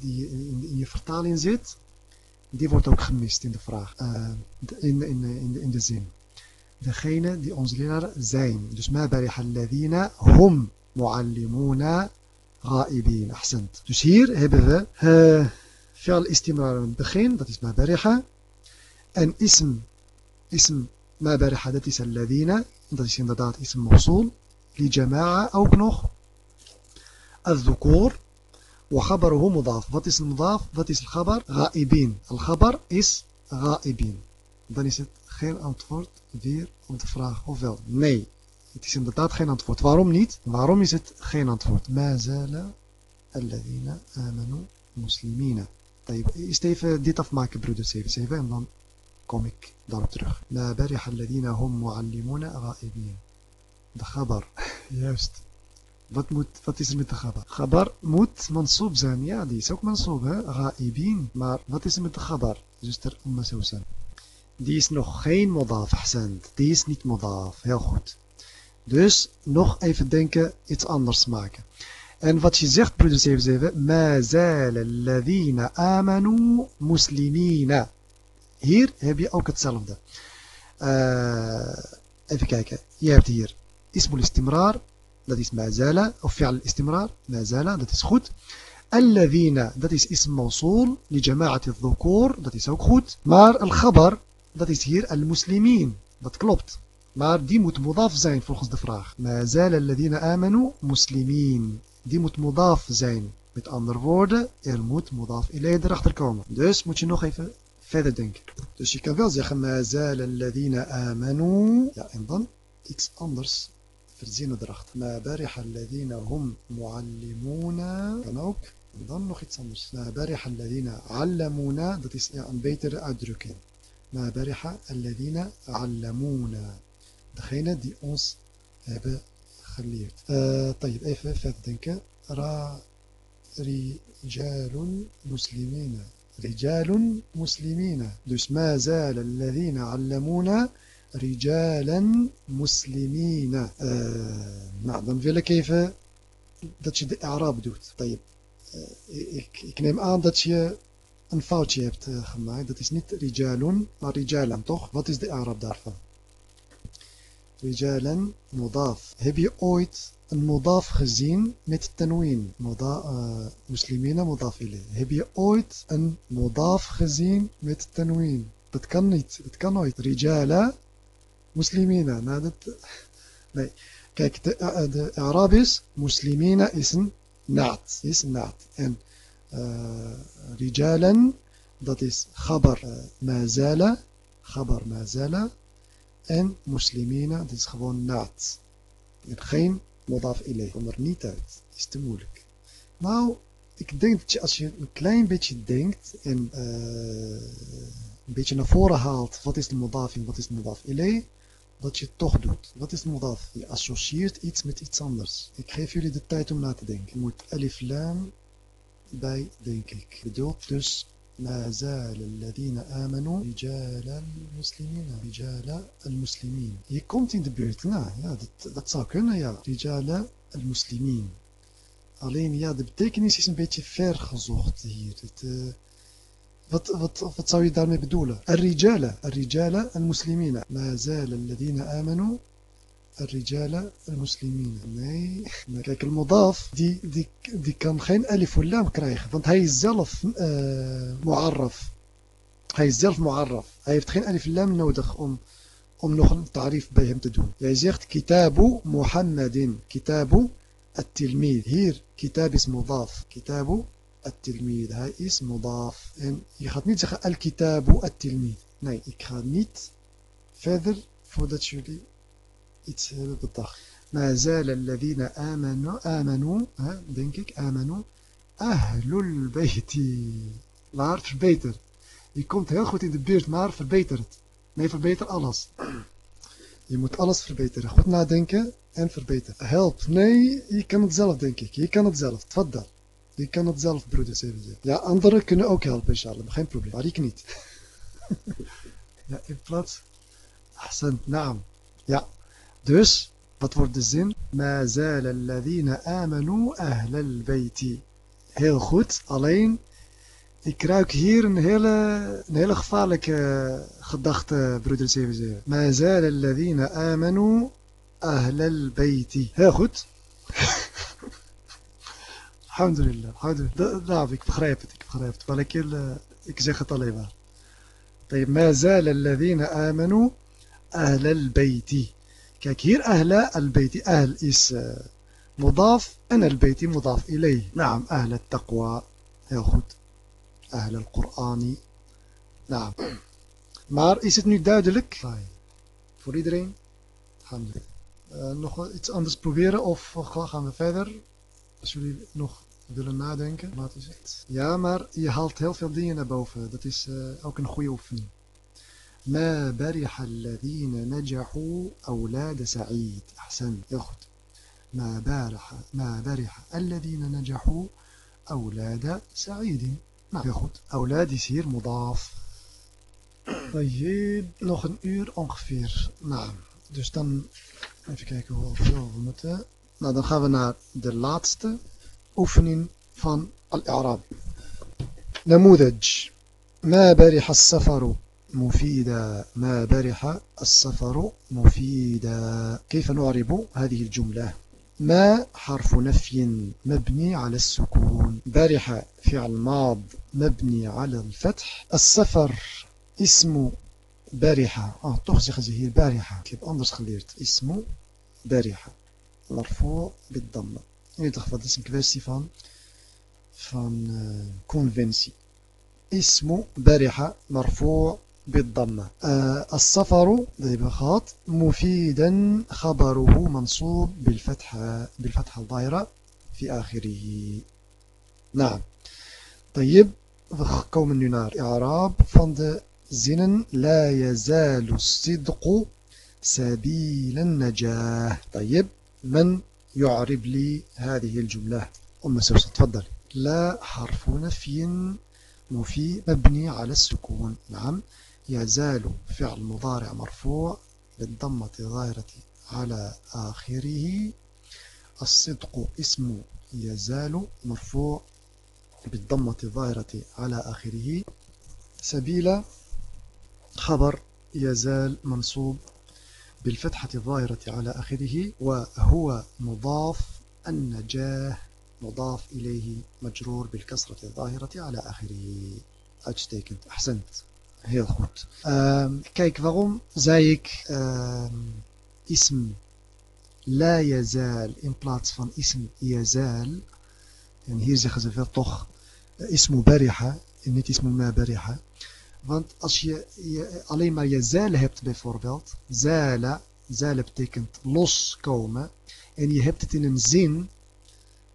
die in je vertaling zit die wordt ook gemist in de vraag uh, in, in, in, in de zin degene die onze leraar zijn. Dus ma bariha alladhina hum muallimuna ghaibin. Dus hier hebben we uh, fi'al istimrar aan het begin, dat is ma bariha. En ism, ism ma bariha, dat is alladhina. Dat is inderdaad ism mawsul. Li jama'a ook nog. الذكور وخبره مضاف wat is المضاف wat is الخبر غائبين الخبر is غائبين dan is het geen antwoord weer op de vraag ofwel nee. Het is inderdaad geen antwoord. Waarom niet? Waarom is het geen antwoord? Ma zala alladhina amanu muslimina. Eerst even dit afmaken broeder 77 en dan ik daarop terug. Ma bariha alladhina hum muallimuna ghaibin. De gabar. Juist. Wat, moet, wat is er met de gabar? Gabar moet mansoob zijn. Ja, die is ook mansoob. Ghaibin. Maar wat is er met de gabar? Zuster Umma Sousan. Die is nog geen modaf, Ahsend. Die is niet modaf. Heel goed. Dus nog even denken, iets anders maken. En wat je zegt, broeder 77, ma zal alladhina amanu muslimina. Hier heb je ook hetzelfde. Uh, even kijken. Je hebt hier ismul istimrar, dat is ma zala, of fi'al istimrar, ma zala, dat is goed. Alladhina, dat is ism li jama'at al-dhukur, dat is ook goed. Maar al-khabar, dat is hier al-muslimin. Dat klopt. Maar die moet mudaf zijn volgens de vraag. Ma zala alladhina amanu muslimin. Die moet mudaf zijn. Met andere woorden, er moet mudaf ilay erachter komen. Dus moet je nog even verder denken. Dus je kan wel zeggen ma zala alladhina amanu. Ja, en dan iets anders verzinnen erachter. Ma bariha alladhina hum muallimuna. Kan ook. En dan nog iets anders. Ma bariha alladhina allamuna. Dat is ja, een betere uitdrukking. ما برح الذين علمونا degene die ons hebben geleerd uh, طيب even verder denken را رجال مسلمين رجال مسلمين dus ما زال الذين علمونا رجالا مسلمين uh, nou dan wil ik even dat je de Arab doet طيب uh, ik, ik neem aan dat je een foutje hebt uh, gemaakt. Dat is niet rijalun, maar rijalan, toch? Wat is de Arab daarvan? Rijalan, modaf. Heb je ooit المضاف خزين مت التنوين. مسلمين مضاف إليه heb je ooit een مضاف خزين مت التنوين. dat kan niet رجالة مسلمين nee kijk de de اعراب مسلمين اسم نعت. اسم نعت. إن آه، رجالا dat is خبر آه، ما زال. خبر ما زال. إن مسلمين dat is gewoon نعت. en geen modaf ilay kom er niet uit is te moeilijk nou ik denk dat je als je een klein beetje denkt en uh, een beetje naar voren haalt wat is de modaf en wat is de modaf ilay dat je het toch doet. Wat is modaf? Je associeert iets met iets anders. Ik geef jullie de tijd om na te denken. Je moet alif lam bij, denk ik. Bedoelt dus ما زال الذين آمنوا رجال المسلمين رجال المسلمين. هي كومت ان دي بيوت لا يا دات سو كون يا رجال المسلمين. Alleen ja de betekenis is een beetje ver gezocht تت het, uh, wat, wat, wat zou je daarmee bedoelen الرجال الرجال المسلمين ما زال الذين آمنوا الرجال المسلمين. nee kijk المضاف. die die die kan geen ألف واللام krijgen want hij is zelf آه، معرف. hij is zelf معرف. hij heeft geen ألف لام nodig. om om nog تعريف bij hem te doen يعني je zegt كتاب محمد. كتاب التلميذ. hier كتاب اسم مضاف. كتاب التلميذ. هاي اسم مضاف. إن يخط الكتاب التلميذ. ناي يخاطني نيت فذر فودت شو iets hebben bedacht. Alladhina amanu, amanu denk ik, amanu, ahlul bayti. Waar? Verbeter. Je komt heel goed in de buurt, maar verbeter het. Nee, verbeter alles. Je moet alles verbeteren. Goed nadenken en verbeteren. Help. Nee, je kan het zelf, denk ik. Je kan het zelf. Tfaddal. Je kan het zelf, broeders, even Ja, anderen kunnen ook helpen, inshallah. Geen probleem. Maar ik niet. ja, in plaats... Ahsan, naam. Ja, Dus, wat wordt de zin? Ma zal alladhina amanu ahlal bayti. Heel goed, alleen ik ruik hier een hele, een hele gevaarlijke gedachte, broeder 77. Ma zal alladhina amanu ahlal bayti. Heel goed. Alhamdulillah, alhamdulillah. Nou, ik begrijp het, ik begrijp het. Maar ik, ik zeg het alleen maar. طيب ما زال الذين آمنوا أهل البيت Kijk, hier ahla al-bayti. Ahl is uh, mudaf en al-bayti mudaf ilay. Naam, ahl al-taqwa. Heel goed. Ahl al-Qur'ani. Naam. Maar is het nu duidelijk? Voor iedereen? Alhamdulillah. Uh, nog iets anders proberen of gaan we verder? Als jullie nog willen nadenken, wat is het? Ja, maar je haalt heel veel dingen naar boven. Dat is ook een goede oefening. ما برح الذين نجحوا أولاد سعيد. أحسن. ياخد ما برح ما برح الذين نجحوا أولاد سعيد. نعم. ياخد أولاد يصير مضاف. طيب nog een uur ongeveer nou dus dan even kijken hoeveel we moeten nou dan gaan we naar de laatste oefening van al-i'rab نموذج. ما برح السفر مفيدا ما برح السفر مفيدا. كيف نعرب هذه الجملة؟ ما حرف نفي مبني على السكون؟ برح فعل ماض مبني على الفتح. السفر اسم برحة آه toch zeggen ze heb anders geleerd اسم bariha مرفوع بالضمة in ieder geval dat is een kwestie conventie اسم برحة مرفوع بالضمة. آه السفر بخاط مفيدا خبره منصوب بالفتحة بالفتحة الظاهرة في آخره. نعم. طيب nu naar إعراب de zinnen لا يزال الصدق سبيل النجاة. طيب من يعرب لي هذه الجملة؟ أم سوسة تفضل. لا حرف نفي مفي مبني على السكون. نعم. يزال فعل مضارع مرفوع بالضمة الظاهرة على آخره. الصدق اسم يزال مرفوع بالضمة الظاهرة على آخره. سبيل خبر يزال منصوب بالفتحة الظاهرة على آخره وهو مضاف النجاة مضاف إليه مجرور بالكسرة الظاهرة على آخره. Uitstekend أحسنت. Heel goed. Uh, kijk, waarom zei ik uh, ism la yazal in plaats van ism yazal. En hier zeggen ze wel toch uh, ismu bariha en niet ismu ma bariha. Want als je, je alleen maar yazal hebt bijvoorbeeld, zala, zala betekent loskomen. En je hebt het in een zin,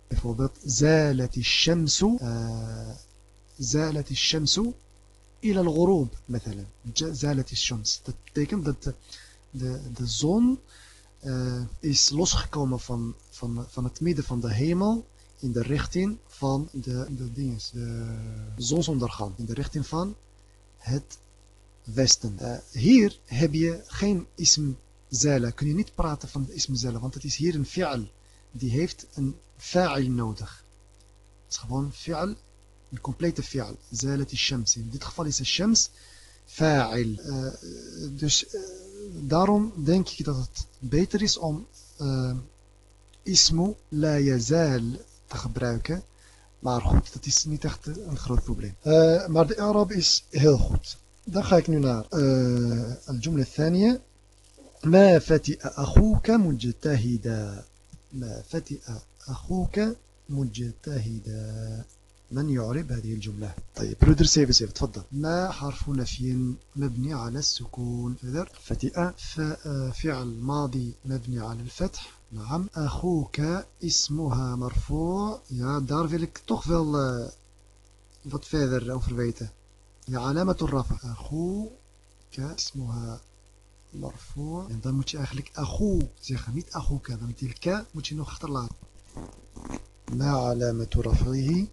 bijvoorbeeld zalati shamsu, uh, zalati shamsu إلى الغروب مثلا زالت الشمس dat betekent dat de, de, de zon uh, is losgekomen van, van, van het midden van de hemel in de richting van de, de, dinges, de zonsondergang. In de richting van het westen. Uh, hier heb je geen ism zala. Kun je niet praten van de ism zala, want het is hier een fi'al. Die heeft een fa'il nodig. Het is gewoon fi'al, een complete fi'al. Zalat shams. In dit geval is shams fa'il. Uh, dus uh, daarom denk ik dat het beter is om uh, ismu la yazal te gebruiken. Maar goed, dat is niet echt een groot probleem. Uh, maar de Arab is heel goed. Dan ga ik nu naar uh, al-jumla thaniya. ما فتئ أخوك مجتهدا ما فتئ أخوك مجتهدا من يعرب هذه الجملة؟ طيب برودر سيف سيف تفضل ما حرف نفي مبني على السكون؟ فتئ فعل ماضي مبني على الفتح. نعم. أخوك اسمها مرفوع. ja daar wil ik toch wel uh, wat verder over weten ja علامة الرفع. أخوك اسمها مرفوع. en dan moet je eigenlijk أخو. zeggen niet أخوك. dan k moet je nog achterlaten ما علامة رفعه؟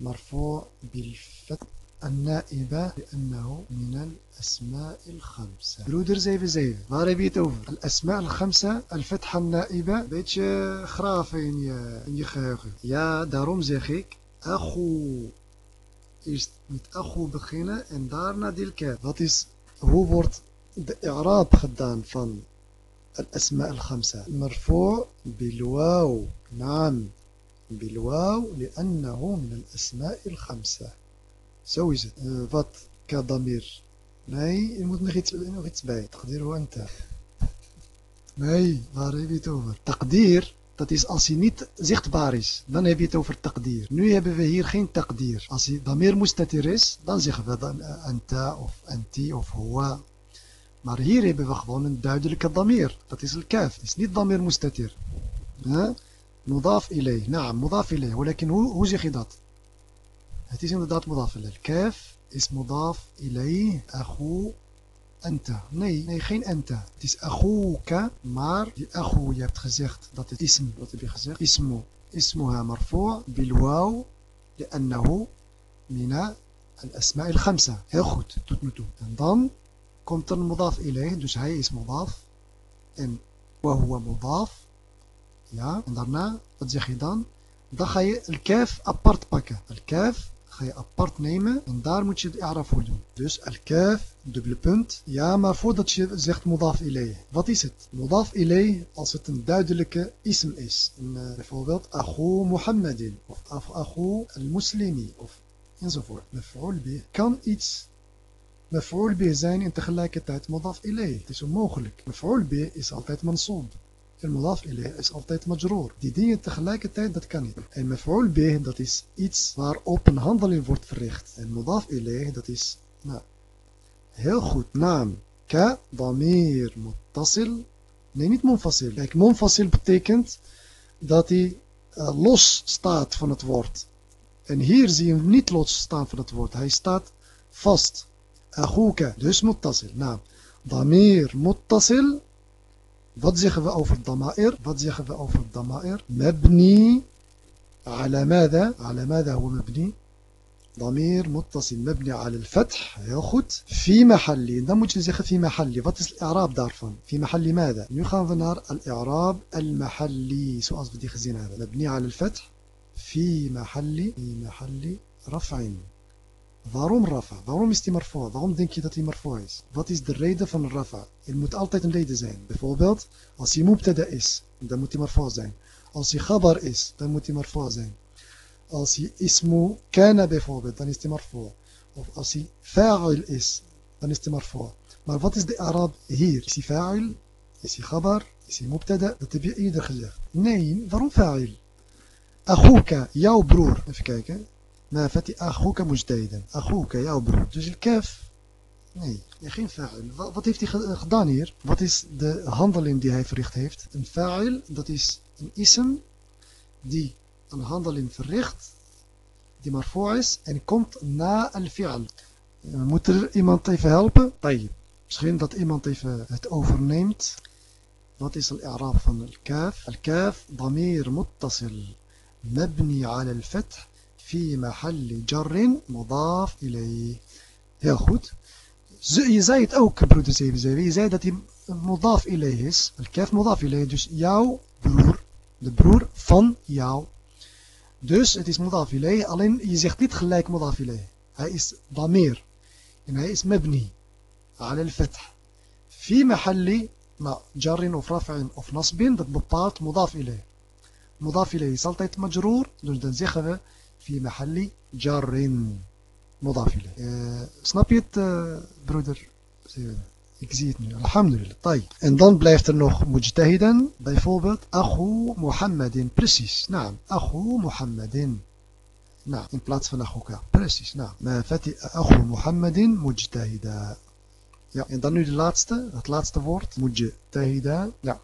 مرفوع بالفتح النائبة لأنه من الأسماء الخمسة. برودر زيف زيف. ماري بيت أوفر الأسماء الخمسة الفتحة النائبة. بيتش خرافين يا خيوخي يا داروم زيخيك. أخو. إيست مت أخو بخينا إن دارنا دي الكاف غطيس هو بورت إعراب خدان فن. الأسماء الخمسة. مرفوع بالواو. نعم. بالواو لأنه من الأسماء الخمسة Zo is het. Uh, wat kadamir? Nee, je moet nog iets, nog iets bij. Taqdir hoe anta. Nee, waar heb je het over? Taqdir, dat is als hij niet zichtbaar is. Dan heb je het over taqdir. Nu hebben we hier geen taqdir. Als hij damir mustatir is, dan zeggen we dan uh, anta of anti of huwa. Maar hier hebben we gewoon een duidelijke damir. Dat is al-kaf. Het is niet damir mustatir. Huh? مضاف إليه. نعم مضاف إليه ولكن هو, هو je dat het is inderdaad مضاف إليه. الكاف is مضاف إليه أخو أنت. nee, nee geen أنت. is أخوك maar die أخو het ism wat heb je gezegd اسمه اسمها مرفوع بالواو لأنه من الأسماء الخمسة. dan komt er een مضاف إليه. dus hij is مضاف. en وهو مضاف. Ja, en daarna, wat zeg je dan? Dan ga je el kaf apart pakken. El kaf ga je apart nemen en daar moet je de i'rab voor doen. Dus el kaf, dubbele punt. Ja, maar voordat je zegt mudaf ilay. Wat is het? Mudaf ilay als het een duidelijke ism is. En, uh, bijvoorbeeld Achu Muhammadin of Achu al-Muslimi of enzovoort. Maf'ul bih kan iets maf'ul bih zijn en tegelijkertijd mudaf ilay. Het is onmogelijk. Maf'ul bih is altijd mansoob. Mudaf ilayh is altijd majroor. Die dingen tegelijkertijd, dat kan niet. En maf'ul bih, dat is iets waarop een handeling wordt verricht. En mudaf ilayh, dat is, nou, heel goed. Naam, ka, damir, muttasil. Nee, niet munfasil. Kijk, munfasil betekent dat hij uh, los staat van het woord. En hier zie je hem niet los staan van het woord. Hij staat vast. Akhuka, dus muttasil. Naam, damir, muttasil. Wat zeggen we over dama'ir? Wat zeggen we over dama'ir? مبني على ماذا؟ على ماذا هو مبني؟ ضمير متصل مبني على الفتح heel goed في محل dan moet je zeggen في محل wat is الإعراب daarvan في محل ماذا nu gaan we naar الإعراب المحلي zoals we die gezien hebben مبني على الفتح في محل في محل رفع Waarom rafa? Waarom is die marfa? Waarom denk je dat die marfa is? Wat is de reden van rafa? Er moet altijd een reden zijn. Bijvoorbeeld, als hij mubtada is, dan moet hij marfa zijn. Als hij khabar is, dan moet hij marfa zijn. Als hij ismu kana bijvoorbeeld, dan is hij marfa. Of als hij fa'il is, dan is hij marfa. Maar wat is de Arab hier? Is hij fa'il? Is hij khabar? Is hij mubtada? Dat heb je eerder gezegd. Nee, waarom fa'il? Akhuka, jouw broer. Even kijken. Nou, maafati achoeka mujtahiden. Achoeka, jouw broer. Dus kef, nee, geen fa'il. Wat heeft hij gedaan hier? Wat is de handeling die hij verricht heeft? Een fa'il, dat is een ism die een handeling verricht, die maar voor is, en komt na een fi'al. Moet er iemand even helpen? Tayyip. Misschien dat iemand even het overneemt. Wat is al-i'raab van al-kaf? Al-kaf, damir muttasil, mabni al-fath. في محل جر مضاف إليه heel goed je zei het ook broeder 77 je zei dat hij mudaf ilayh is al-kaf mudaf ilayh dus jouw broer de broer van jou dus het is mudaf ilayh alleen je zegt niet gelijk mudaf ilayh hij is damir en hij is mabni على الفتح في محل جر of raf'in of nasbin dat bepaalt mudaf ilayh مضاف إليه is altijd majroor dus dan zeggen we في محل جر مضاف إليه uh, snap je het uh, broeder ik zie het nu alhamdulillah طيب en dan blijft er nog mujtahidan bijvoorbeeld أخو محمد precies naam أخو محمد نعم in plaats van أخوك precies نعم ما فتي أخو محمد مجتهدا ja en dan nu de laatste het laatste woord مجتهدا ja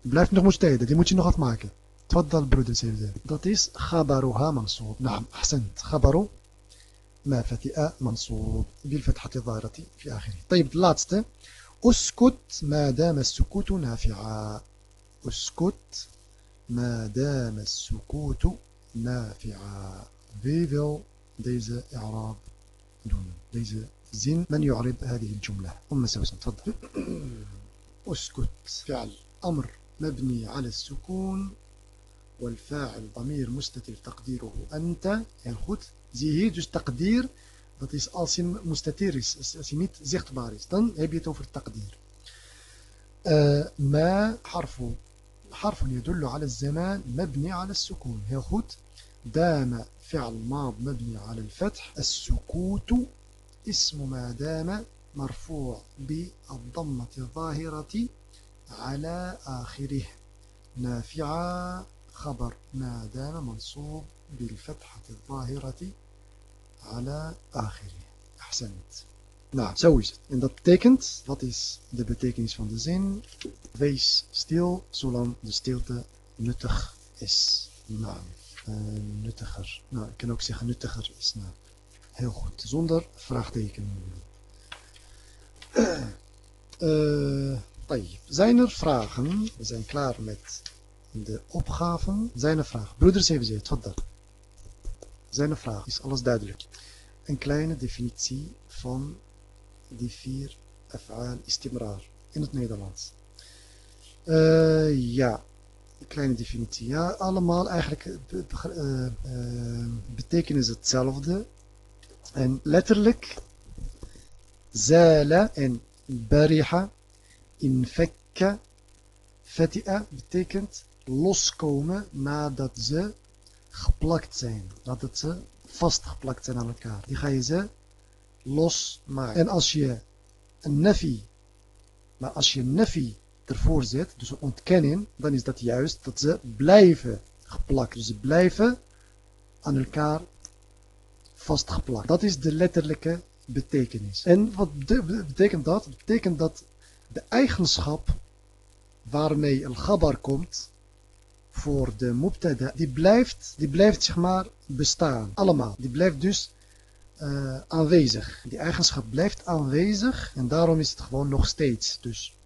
blijft nog مجتهدا die moet je nog afmaken تفضل broeder زيف زيف dat is خبرها منصوب. نعم أحسنت. خبر ما فتئ منصوب بالفتحة الظاهرة في آخره. طيب laatste أسكت ما دام السكوت نافعا. أسكت ما دام السكوت نافعا. Wie wil deze إعراب doen deze zin من يعرب هذه الجملة؟ أم سوسن تفضل. أسكت. فعل. أمر مبني على السكون والفاعل ضمير مستتر تقديره أنت heel goed zie hier dus taqdir dat is als hij mustatir is als hij over taqdir uh, ما حرف؟ حرف يدل على الزمان مبني على السكون. heel goed دام فعل ماض مبني على الفتح السكوت اسم ما دام مرفوع بالضمة الظاهرة على آخره. نافعا خبر ما دام منصوب بالفتحة الظاهرة على آخره أحسنت Nou, zo is het. En dat betekent, wat is de betekenis van de zin? Wees stil zolang de stilte nuttig is. Nou, uh, nuttiger. Nou, ik kan ook zeggen nuttiger is. Nou, heel goed. Zonder vraagteken. Uh, zijn er vragen? We zijn klaar met de opgaven. Zijn vragen? Broeders zeggen, wat dat? Zijn vragen? Is alles duidelijk? Een kleine definitie van die vier af'aal istimrar in het Nederlands. Uh, ja, een kleine definitie. Ja, allemaal eigenlijk uh, uh, betekenen ze hetzelfde. En letterlijk zala en bariha in fekka fati'a betekent loskomen nadat ze geplakt zijn. Nadat ze vastgeplakt zijn aan elkaar. Die ga je ze losmaken. En als je een nafi, maar als je een nafi ervoor zet, dus een ontkenning, dan is dat juist dat ze blijven geplakt. Dus ze blijven aan elkaar vastgeplakt. Dat is de letterlijke betekenis. En wat betekent dat? Betekent dat de eigenschap waarmee al-Ghabar komt, voor de mubtada, die blijft, die blijft zeg maar bestaan. Allemaal. Die blijft dus uh, aanwezig. Die eigenschap blijft aanwezig en daarom is het gewoon nog steeds. Dus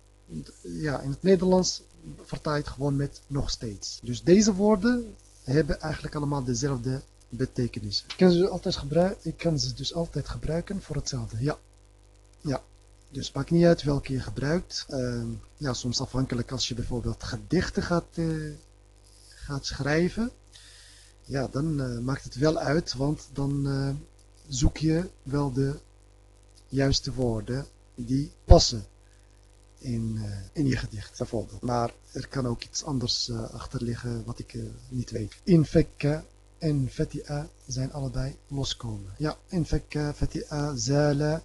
ja, in het Nederlands vertaal je het gewoon met nog steeds. Dus deze woorden hebben eigenlijk allemaal dezelfde betekenis. Ik kan ze altijd gebruiken, ik kan ze dus altijd gebruiken voor hetzelfde. Ja. Ja. Dus maakt niet uit welke je gebruikt. Uh, ja, soms afhankelijk als je bijvoorbeeld gedichten gaat uh, gaat schrijven, ja, dan uh, maakt het wel uit, want dan uh, zoek je wel de juiste woorden die passen in, uh, in je gedicht, bijvoorbeeld. Maar er kan ook iets anders achter liggen wat ik niet weet. Infekka en fati'a zijn allebei loskomen. Ja, infekka, fati'a, zala,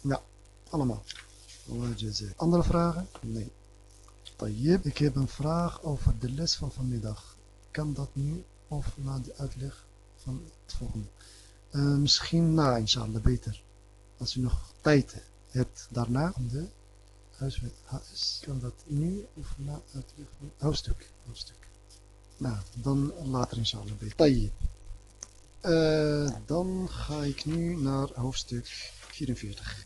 ja, allemaal. Andere vragen? Nee. Ik heb een vraag over de les van vanmiddag. Kan dat nu of na de uitleg van het volgende? Uh, misschien na, inshallah, beter. Als u nog tijd hebt daarna om de huiswerk HS. Kan dat nu of na uitleg van hoofdstuk? hoofdstuk. Nou, dan later inshallah beter. Uh, dan ga ik nu naar hoofdstuk 44.